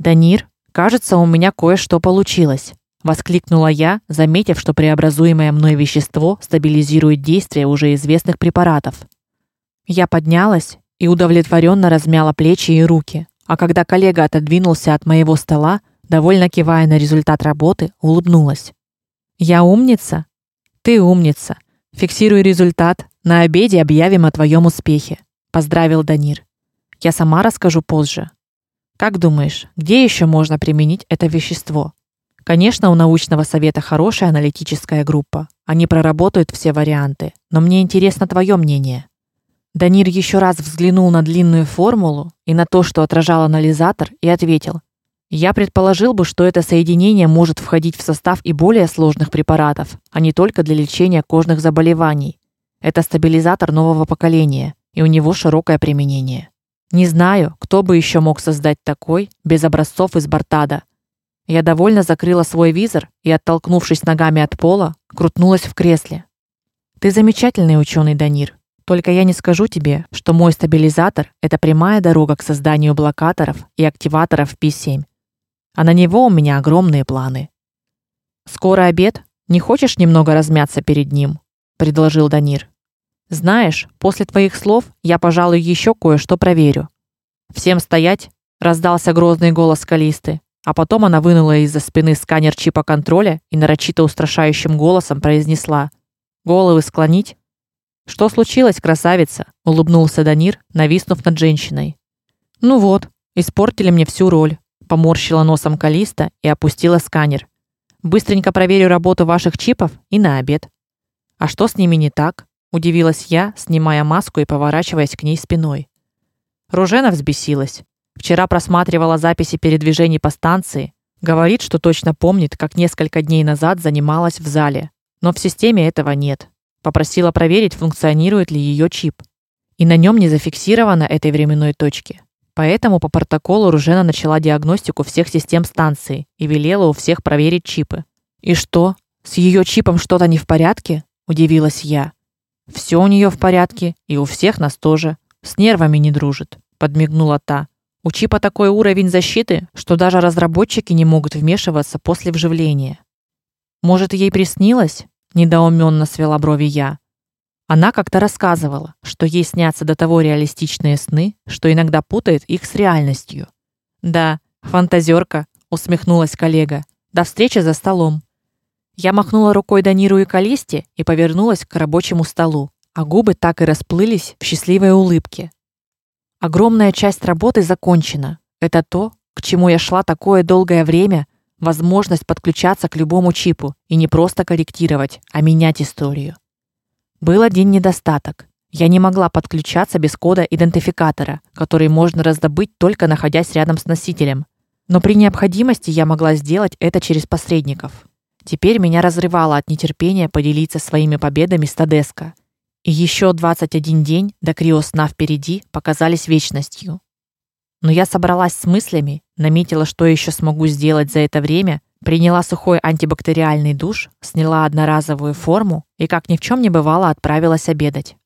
Данир, кажется, у меня кое-что получилось, воскликнула я, заметив, что преобразуемое мной вещество стабилизирует действие уже известных препаратов. Я поднялась и удовлетворенно размяла плечи и руки, а когда коллега отодвинулся от моего стола, довольно кивая на результат работы, улыбнулась. Я умница? Ты умница. Фиксируй результат, на обеде объявим о твоем успехе, поздравил Данир. Я сама расскажу позже. Как думаешь, где еще можно применить это вещество? Конечно, у научного совета хорошая аналитическая группа. Они проработают все варианты, но мне интересно твое мнение. Данир еще раз взглянул на длинную формулу и на то, что отражал анализатор, и ответил: "Я предположил бы, что это соединение может входить в состав и более сложных препаратов, а не только для лечения кожных заболеваний. Это стабилизатор нового поколения, и у него широкое применение. Не знаю, кто бы еще мог создать такой без образцов из Бартада. Я довольно закрыла свой визор и, оттолкнувшись ногами от пола, крутнулась в кресле. Ты замечательный ученый, Данир. Только я не скажу тебе, что мой стабилизатор это прямая дорога к созданию блокаторов и активаторов P7. А на него у меня огромные планы. Скоро обед, не хочешь немного размяться перед ним, предложил Данир. Знаешь, после твоих слов я, пожалуй, еще кое-что проверю. Всем стоять, раздался грозный голос Калисты, а потом она вынула из-за спины сканер чипа контроля и нарочито устрашающим голосом произнесла: "Головы склонить". Что случилось, красавица? улыбнулся Данир, нависнув над женщиной. Ну вот, испортили мне всю роль, поморщила носом Калиста и опустила сканер. Быстренько проверю работу ваших чипов и на обед. А что с ними не так? Удивилась я, снимая маску и поворачиваясь к ней спиной. Ружена взбесилась. Вчера просматривала записи передвижений по станции, говорит, что точно помнит, как несколько дней назад занималась в зале, но в системе этого нет. Попросила проверить, функционирует ли ее чип. И на нем не зафиксировано этой временной точки. Поэтому по протоколу Ружена начала диагностику всех систем станции и велела у всех проверить чипы. И что? С ее чипом что-то не в порядке? удивилась я. Все у нее в порядке, и у всех нас тоже. С нервами не дружит, подмигнула та. У чипа такой уровень защиты, что даже разработчики не могут вмешиваться после вживления. Может, ей приснилось? недоуменно свела брови я. Она как-то рассказывала, что ей снятся до того реалистичные сны, что иногда путает их с реальностью. Да, фантазерка, усмехнулась коллега. До встречи за столом. Я махнула рукой Даниру и Калисте и повернулась к рабочему столу, а губы так и расплылись в счастливой улыбке. Огромная часть работы закончена. Это то, к чему я шла такое долгое время, возможность подключаться к любому чипу и не просто корректировать, а менять историю. Был один недостаток. Я не могла подключаться без кода идентификатора, который можно раздобыть только находясь рядом с носителем. Но при необходимости я могла сделать это через посредников. Теперь меня разрывало от нетерпения поделиться своими победами с Тадеско. И еще 21 день до криосна впереди показались вечностью. Но я собралась с мыслями, наметила, что еще смогу сделать за это время, приняла сухой антибактериальный душ, сняла одноразовую форму и как ни в чем не бывало отправилась обедать.